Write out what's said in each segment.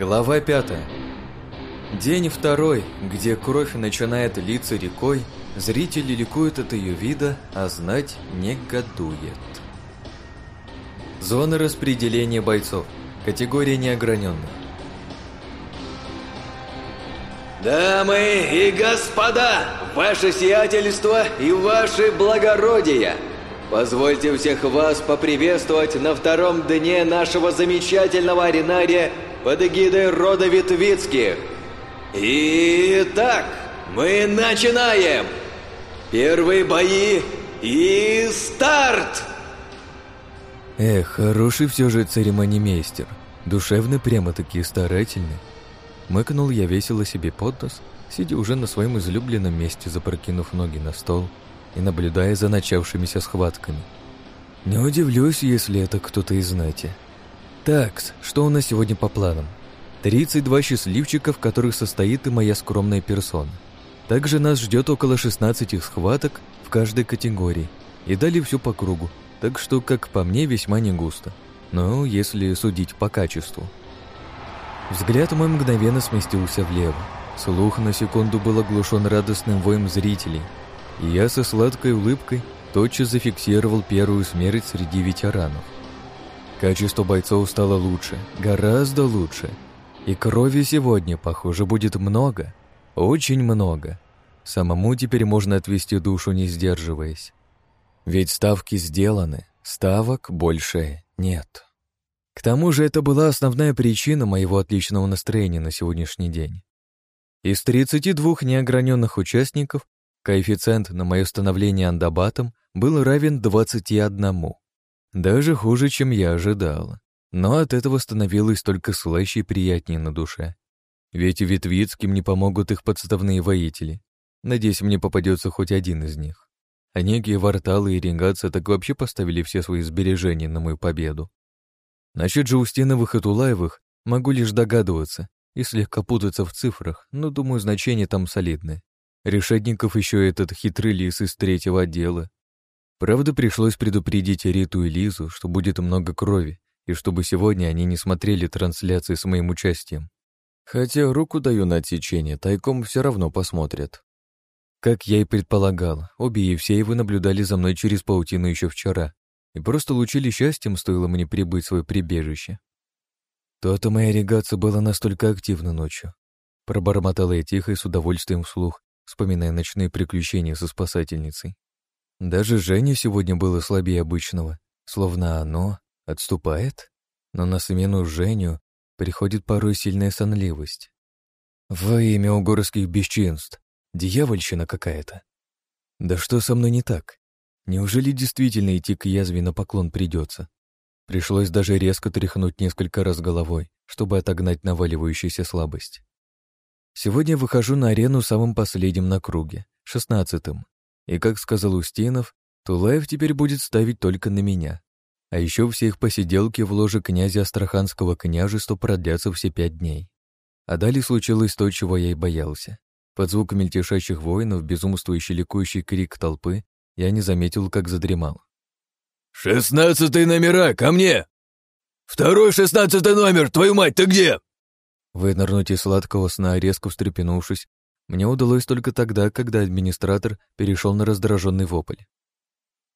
Глава пятая. День второй, где кровь начинает литься рекой, зрители ликуют от ее вида, а знать негодует. Зона распределения бойцов. Категория неограненная. Дамы и господа, ваше сиятельство и ваше благородие, позвольте всех вас поприветствовать на втором дне нашего замечательного аренария под эгидой рода Витвицких. Итак, мы начинаем! Первые бои и старт! Эх, хороший все же церемонимейстер. Душевный прямо-таки старательный. Мыкнул я весело себе под нос, сидя уже на своем излюбленном месте, запрокинув ноги на стол и наблюдая за начавшимися схватками. Не удивлюсь, если это кто-то из знати. Такс, что у нас сегодня по планам? 32 счастливчика, в которых состоит и моя скромная персона. Также нас ждет около 16 схваток в каждой категории. И далее все по кругу, так что, как по мне, весьма не густо. Но если судить по качеству. Взгляд мой мгновенно сместился влево. Слух на секунду был оглушен радостным воем зрителей, и я со сладкой улыбкой тотчас зафиксировал первую смерть среди ветеранов. Качество бойцов стало лучше, гораздо лучше. И крови сегодня, похоже, будет много. Очень много. Самому теперь можно отвести душу, не сдерживаясь. Ведь ставки сделаны, ставок больше нет. К тому же это была основная причина моего отличного настроения на сегодняшний день. Из 32 неограненных участников коэффициент на мое становление андабатом был равен 21. Даже хуже, чем я ожидал. Но от этого становилось только слаще и приятнее на душе. Ведь Витвицким не помогут их подставные воители. Надеюсь, мне попадется хоть один из них. А некие Варталы и Ренгаца так вообще поставили все свои сбережения на мою победу. Насчет же Устиновых и Тулаевых могу лишь догадываться и слегка путаться в цифрах, но, думаю, значения там солидные. Решетников еще этот хитрый лис из третьего отдела. Правда, пришлось предупредить Риту и Лизу, что будет много крови, и чтобы сегодня они не смотрели трансляции с моим участием. Хотя руку даю на отсечение, тайком все равно посмотрят. Как я и предполагал, обе Евсеевы наблюдали за мной через паутину еще вчера, и просто лучили счастьем, стоило мне прибыть в свое прибежище. То-то моя регация была настолько активна ночью. Пробормотала я тихо и с удовольствием вслух, вспоминая ночные приключения со спасательницей. Даже Женя сегодня было слабее обычного, словно оно отступает, но на смену Женю приходит порой сильная сонливость. Во имя угорских бесчинств, дьявольщина какая-то. Да что со мной не так? Неужели действительно идти к язве на поклон придется? Пришлось даже резко тряхнуть несколько раз головой, чтобы отогнать наваливающуюся слабость. Сегодня выхожу на арену самым последним на круге, шестнадцатым. И, как сказал Устинов, Тулаев теперь будет ставить только на меня. А еще все их посиделки в ложе князя Астраханского княжества продлятся все пять дней. А далее случилось то, чего я и боялся. Под звук мельтешащих воинов, безумствующий ликующий крик толпы, я не заметил, как задремал. «Шестнадцатый номера, ко мне! Второй шестнадцатый номер, твою мать, ты где?» Вынырнуть из сладкого сна, резко встрепенувшись, мне удалось только тогда, когда администратор перешел на раздраженный вопль.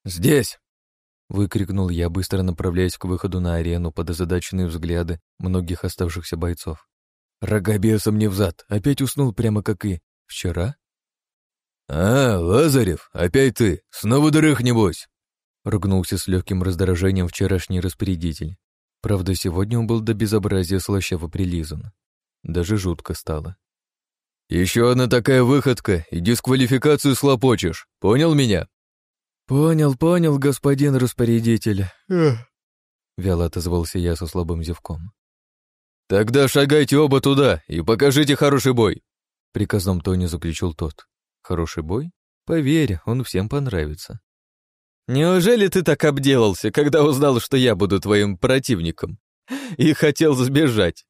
«Здесь!» — выкрикнул я, быстро направляясь к выходу на арену под озадаченные взгляды многих оставшихся бойцов. Рога беса мне взад, опять уснул прямо как и вчера. «А, Лазарев, опять ты! Снова дрых, небось!» Ругнулся с легким раздражением вчерашний распорядитель. Правда, сегодня он был до безобразия слащаво прилизан. Даже жутко стало. «Еще одна такая выходка, и дисквалификацию слопочешь. Понял меня?» «Понял, понял, господин распорядитель». Вяло отозвался я со слабым зевком. «Тогда шагайте оба туда и покажите хороший бой», — приказном тоне заключил тот. Хороший бой? Поверь, он всем понравится. Неужели ты так обделался, когда узнал, что я буду твоим противником? И хотел сбежать?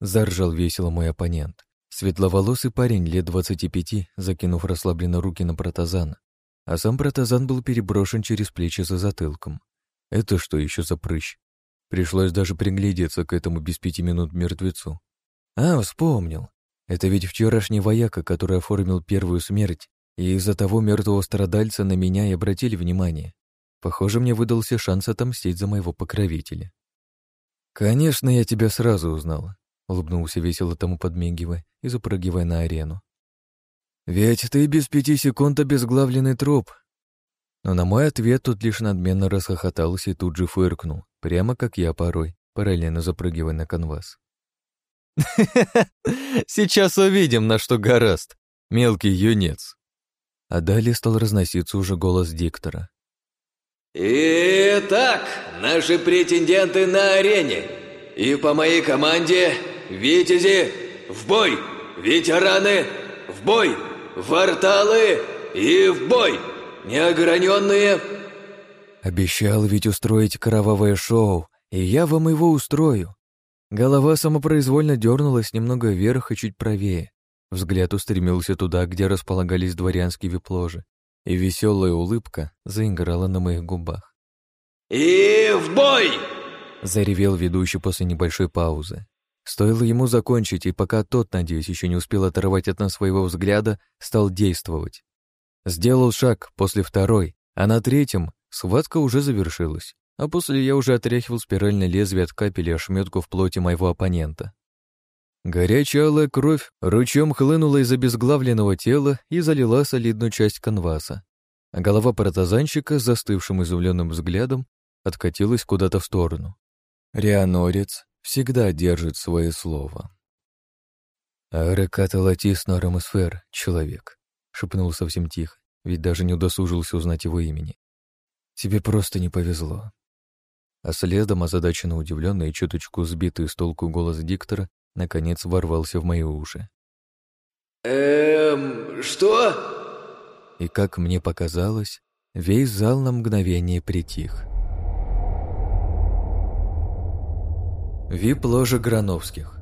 Заржал весело мой оппонент. Светловолосый парень лет двадцати пяти, закинув расслабленно руки на протазан, а сам протазан был переброшен через плечи за затылком. Это что еще за прыщ? Пришлось даже приглядеться к этому без пяти минут мертвецу. А, вспомнил. Это ведь вчерашний вояка, который оформил первую смерть, и из-за того мертвого страдальца на меня и обратили внимание. Похоже, мне выдался шанс отомстить за моего покровителя. «Конечно, я тебя сразу узнал», — улыбнулся весело тому подмигивая и запрыгивая на арену. «Ведь ты без пяти секунд обезглавленный труп». Но на мой ответ тут лишь надменно расхохотался и тут же фыркнул, прямо как я порой, параллельно запрыгивая на канвас. «Сейчас увидим, на что гораст, мелкий юнец». А далее стал разноситься уже голос диктора. «Итак, наши претенденты на арене. И по моей команде «Витязи, в бой! Ветераны, в бой! Варталы и в бой! Неограненные...» Обещал ведь устроить кровавое шоу, и я вам его устрою. Голова самопроизвольно дернулась немного вверх и чуть правее. Взгляд устремился туда, где располагались дворянские випложи, и веселая улыбка заиграла на моих губах. «И в бой!» — заревел ведущий после небольшой паузы. Стоило ему закончить, и пока тот, надеюсь, еще не успел оторвать от нас своего взгляда, стал действовать. Сделал шаг после второй, а на третьем схватка уже завершилась, а после я уже отряхивал спиральное лезвие от капели ошметку в плоти моего оппонента. Горячая алая кровь ручьем хлынула из обезглавленного тела и залила солидную часть канваса, а голова протазанщика с застывшим изумленным взглядом откатилась куда-то в сторону. Рианорец всегда держит свое слово. «Ареката латис нормосфер, человек», — шепнул совсем тихо, ведь даже не удосужился узнать его имени. «Тебе просто не повезло». А следом, озадаченно удивленный и чуточку сбитый с толку голос диктора, наконец ворвался в мои уши. «Эм, что?» И, как мне показалось, весь зал на мгновение притих. Вип-ложа Грановских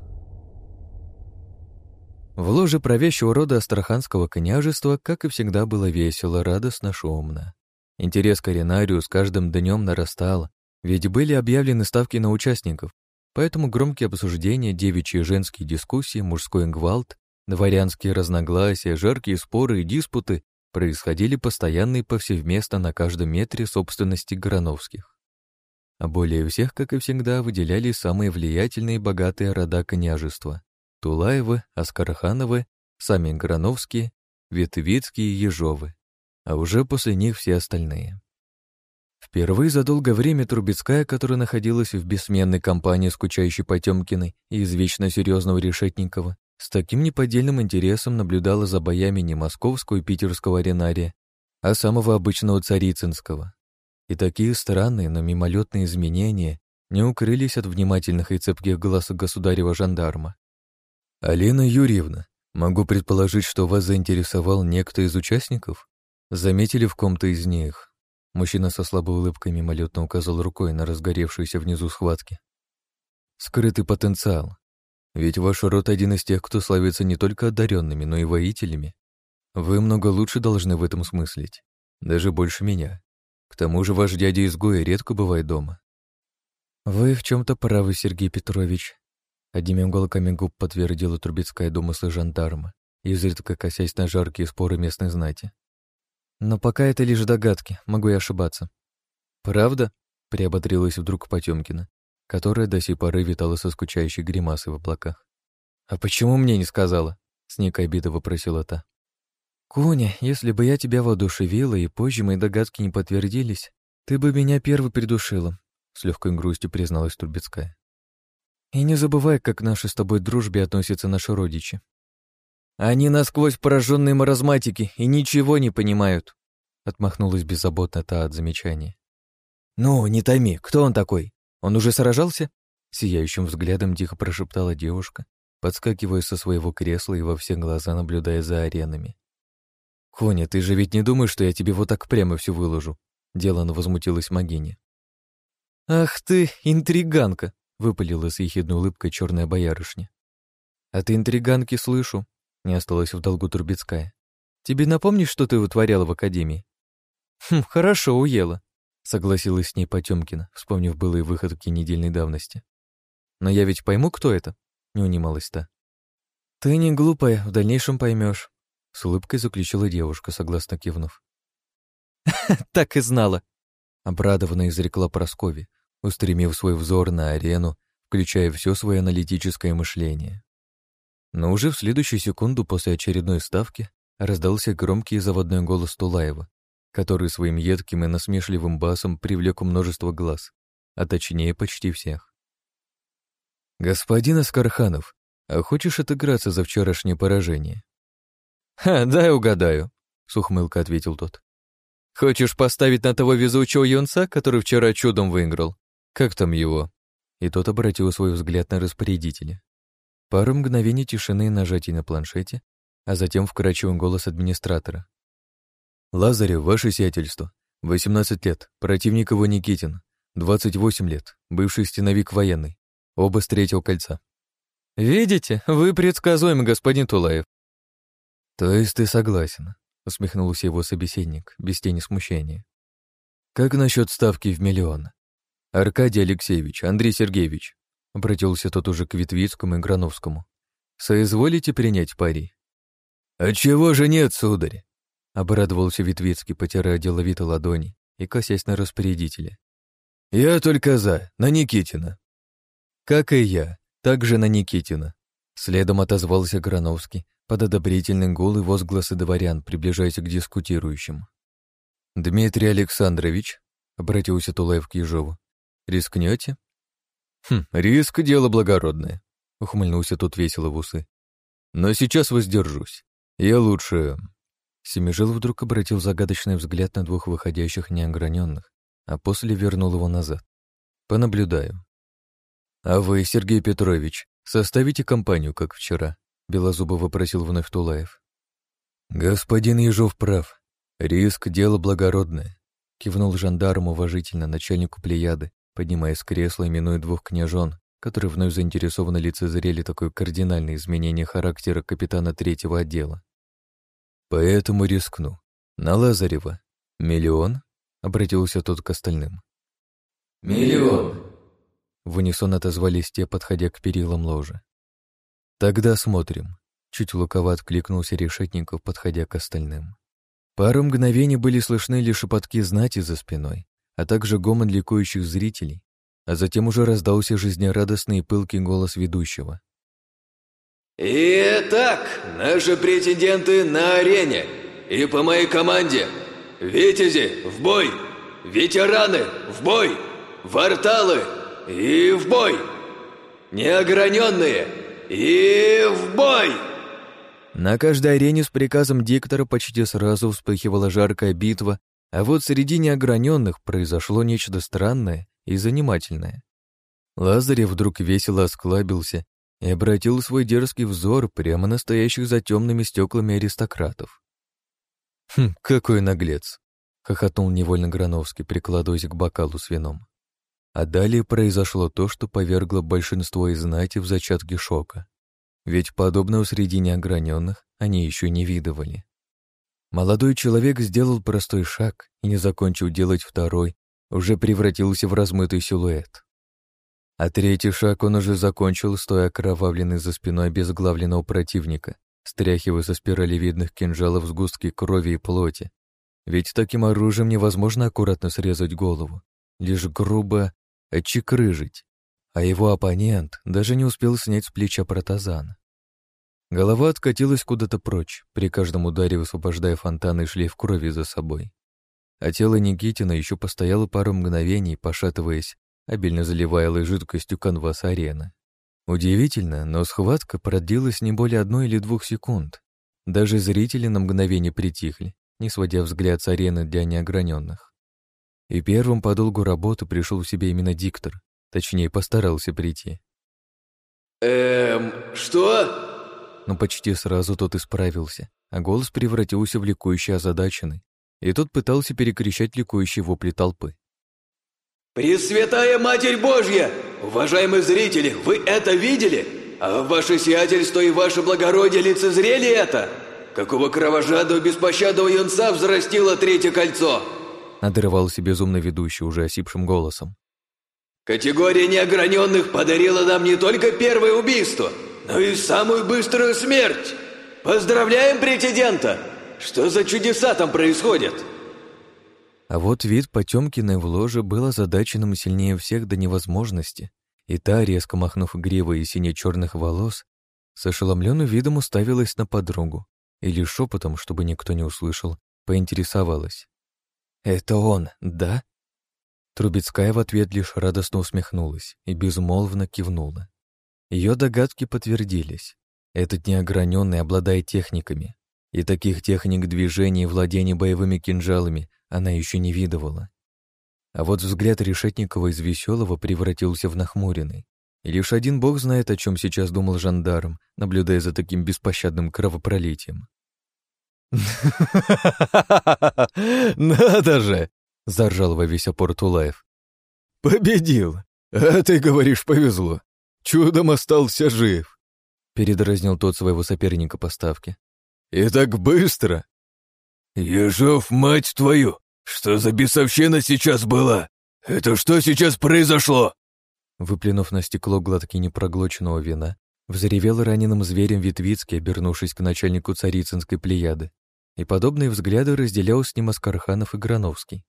В ложе правящего рода Астраханского княжества, как и всегда, было весело, радостно, шумно. Интерес к аренарию с каждым днем нарастал, ведь были объявлены ставки на участников, Поэтому громкие обсуждения, девичьи и женские дискуссии, мужской гвалт, дворянские разногласия, жаркие споры и диспуты происходили постоянно и повсеместно на каждом метре собственности Грановских. А более всех, как и всегда, выделяли самые влиятельные и богатые рода княжества — Тулаевы, Аскархановы, сами Грановские, Ветвицкие и Ежовы, а уже после них все остальные. Впервые за долгое время Трубецкая, которая находилась в бессменной компании скучающей Потемкиной и извечно серьезного Решетникова, с таким неподдельным интересом наблюдала за боями не московского и питерского аренария, а самого обычного царицынского. И такие странные, но мимолетные изменения не укрылись от внимательных и цепких глаз государева жандарма. «Алина Юрьевна, могу предположить, что вас заинтересовал некто из участников? Заметили в ком-то из них?» Мужчина со слабой улыбкой мимолетно указал рукой на разгоревшуюся внизу схватки. «Скрытый потенциал. Ведь ваш род один из тех, кто славится не только одаренными, но и воителями. Вы много лучше должны в этом смыслить. Даже больше меня. К тому же ваш дядя-изгой редко бывает дома». «Вы в чем то правы, Сергей Петрович», — одними уголками губ подтвердила Трубецкая домыслы жандарма, изредка косясь на жаркие споры местной знати. Но пока это лишь догадки, могу и ошибаться. «Правда?» — приободрилась вдруг Потемкина, которая до сей поры витала со скучающей гримасой в облаках. «А почему мне не сказала?» — с некой обидой вопросила та. «Куня, если бы я тебя воодушевила, и позже мои догадки не подтвердились, ты бы меня первый придушила», — с легкой грустью призналась Турбецкая. «И не забывай, как к нашей с тобой дружбе относятся наши родичи. Они насквозь пораженные маразматики и ничего не понимают. Отмахнулась беззаботно та от замечания. «Ну, не томи, кто он такой? Он уже сражался?» Сияющим взглядом тихо прошептала девушка, подскакивая со своего кресла и во все глаза наблюдая за аренами. «Коня, ты же ведь не думаешь, что я тебе вот так прямо все выложу?» Делано возмутилась Магиня. «Ах ты, интриганка!» — выпалила с ехидной улыбкой черная боярышня. «А ты интриганки слышу, не осталось в долгу Турбецкая. «Тебе напомнишь, что ты вытворяла в академии?» «Хм, хорошо, уела», — согласилась с ней Потемкина, вспомнив былые выходки недельной давности. «Но я ведь пойму, кто это?» — не унималась та. «Ты не глупая, в дальнейшем поймешь», — с улыбкой заключила девушка, согласно кивнув. «Так и знала», — обрадованно изрекла Праскови, устремив свой взор на арену, включая все свое аналитическое мышление. Но уже в следующую секунду после очередной ставки раздался громкий заводной голос Тулаева, который своим едким и насмешливым басом привлек множество глаз, а точнее почти всех. «Господин Аскарханов, а хочешь отыграться за вчерашнее поражение?» «Ха, дай угадаю», — с ухмылкой ответил тот. «Хочешь поставить на того везучего юнца, который вчера чудом выиграл? Как там его?» И тот обратил свой взгляд на распорядителя. Пару мгновений тишины и нажатий на планшете, а затем вкрадчивый голос администратора. «Лазарев, ваше сиятельство. 18 лет. Противник его Никитин. 28 лет. Бывший стеновик военный. Оба с третьего кольца». «Видите, вы предсказуемы, господин Тулаев». «То есть ты согласен?» — усмехнулся его собеседник, без тени смущения. «Как насчет ставки в миллион? Аркадий Алексеевич, Андрей Сергеевич, Обратился тот уже к Витвицкому и Грановскому. «Соизволите принять пари?» «А чего же нет, сударь?» Обрадовался Витвицкий, потирая деловито ладони и косясь на распорядителя. «Я только за, на Никитина». «Как и я, также на Никитина», Следом отозвался Грановский под одобрительный гул и возгласы дворян, приближаясь к дискутирующим. «Дмитрий Александрович», — обратился Тулаев к Ежову, — «рискнете?» «Хм, риск — дело благородное», — ухмыльнулся тут весело в усы. «Но сейчас воздержусь. Я лучше...» Семижил вдруг обратил загадочный взгляд на двух выходящих неограненных, а после вернул его назад. «Понаблюдаю». «А вы, Сергей Петрович, составите компанию, как вчера?» — белозубо вопросил вновь Тулаев. «Господин Ежов прав. Риск — дело благородное», — кивнул жандарм уважительно начальнику Плеяды, поднимаясь с кресла и минуя двух княжон, которые вновь заинтересованно лицезрели такое кардинальное изменение характера капитана третьего отдела. «Поэтому рискну. На Лазарева. Миллион?» — обратился тот к остальным. «Миллион!» В унисон отозвались те, подходя к перилам ложи. «Тогда смотрим», — чуть луково откликнулся Решетников, подходя к остальным. Пару мгновений были слышны лишь шепотки знати за спиной, а также гомон ликующих зрителей, а затем уже раздался жизнерадостный и пылкий голос ведущего. «Итак, наши претенденты на арене, и по моей команде Витязи в бой, ветераны в бой, варталы и в бой, неограненные и в бой!» На каждой арене с приказом диктора почти сразу вспыхивала жаркая битва а вот среди неограненных произошло нечто странное и занимательное. Лазарев вдруг весело осклабился и обратил свой дерзкий взор прямо на стоящих за темными стеклами аристократов. «Хм, какой наглец!» — хохотнул невольно Грановский, прикладываясь к бокалу с вином. А далее произошло то, что повергло большинство из знати в зачатке шока. Ведь подобного среди неограненных они еще не видывали. Молодой человек сделал простой шаг и не закончил делать второй, уже превратился в размытый силуэт. А третий шаг он уже закончил, стоя окровавленный за спиной обезглавленного противника, стряхивая со спиралевидных кинжалов сгустки крови и плоти. Ведь таким оружием невозможно аккуратно срезать голову, лишь грубо отчекрыжить, а его оппонент даже не успел снять с плеча протазан. Голова откатилась куда-то прочь, при каждом ударе высвобождая фонтаны и шлейф крови за собой. А тело Никитина еще постояло пару мгновений, пошатываясь, обильно заливая жидкостью канвас арены. Удивительно, но схватка продлилась не более одной или двух секунд. Даже зрители на мгновение притихли, не сводя взгляд с арены для неограненных. И первым по долгу работы пришел в себе именно диктор, точнее, постарался прийти. «Эм, что?» но почти сразу тот исправился, а голос превратился в ликующий озадаченный, и тот пытался перекричать ликующие вопли толпы. «Пресвятая Матерь Божья! Уважаемые зрители, вы это видели? А ваше сиятельство и ваше благородие лицезрели это? Какого кровожадного беспощадного юнца взрастило третье кольцо?» Надрывался безумно ведущий уже осипшим голосом. «Категория неограненных подарила нам не только первое убийство, но и самую быструю смерть! Поздравляем претендента! Что за чудеса там происходят?» А вот вид Потемкиной в ложе был озадаченным сильнее всех до невозможности, и та, резко махнув гривой и сине-черных волос, с ошеломленным видом уставилась на подругу или шепотом, чтобы никто не услышал, поинтересовалась. «Это он, да?» Трубецкая в ответ лишь радостно усмехнулась и безмолвно кивнула. Ее догадки подтвердились. Этот неограненный обладает техниками, и таких техник движения и владения боевыми кинжалами она еще не видывала. А вот взгляд Решетникова из веселого превратился в нахмуренный. И лишь один бог знает, о чем сейчас думал жандарм, наблюдая за таким беспощадным кровопролитием. «Надо же!» — заржал во весь опор Тулаев. «Победил! А ты говоришь, повезло. Чудом остался жив!» Передразнил тот своего соперника по ставке. «И так быстро!» «Ежов, мать твою! Что за бесовщина сейчас была? Это что сейчас произошло?» Выплюнув на стекло глотки непроглоченного вина, взревел раненым зверем Витвицкий, обернувшись к начальнику царицынской плеяды. И подобные взгляды разделял с ним Аскарханов и Грановский.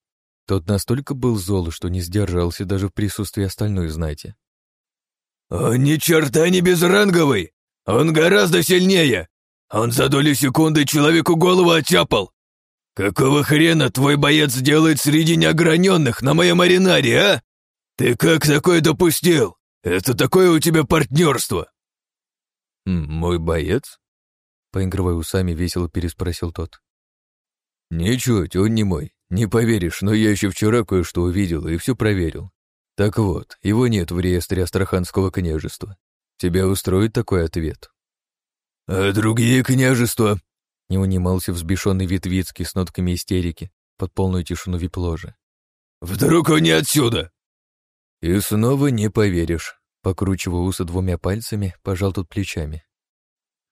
Тот настолько был зол, что не сдержался даже в присутствии остальной знати. «Он ни черта не безранговый! Он гораздо сильнее! Он за долю секунды человеку голову оттяпал! Какого хрена твой боец делает среди неограненных на моем аренаре, а? Ты как такое допустил? Это такое у тебя партнерство!» «Мой боец?» Поигрывая усами, весело переспросил тот. «Ничуть, он не мой. Не поверишь, но я еще вчера кое-что увидел и все проверил. Так вот, его нет в реестре Астраханского княжества. Тебя устроит такой ответ?» «А другие княжества?» Не унимался взбешенный Витвицкий с нотками истерики под полную тишину вип-ложи. «Вдруг он не отсюда?» «И снова не поверишь», — покручивая усы двумя пальцами, пожал тут плечами.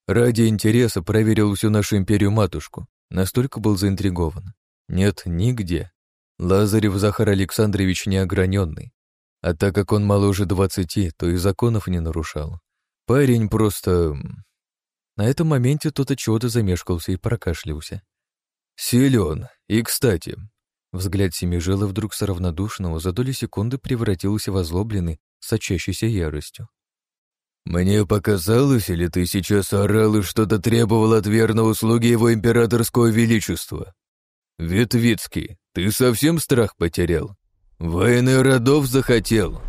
Ради интереса проверил всю нашу империю-матушку, настолько был заинтригован. Нет, нигде. Лазарев Захар Александрович неограненный. А так как он моложе двадцати, то и законов не нарушал. Парень просто... На этом моменте тот от чего-то замешкался и прокашлялся. Силен. И, кстати, взгляд Семижела вдруг с равнодушного за доли секунды превратился в озлобленный, сочащийся яростью. «Мне показалось, или ты сейчас орал и что-то требовал от верного слуги его императорского величества? Ветвицкий, ты совсем страх потерял? Войны родов захотел?»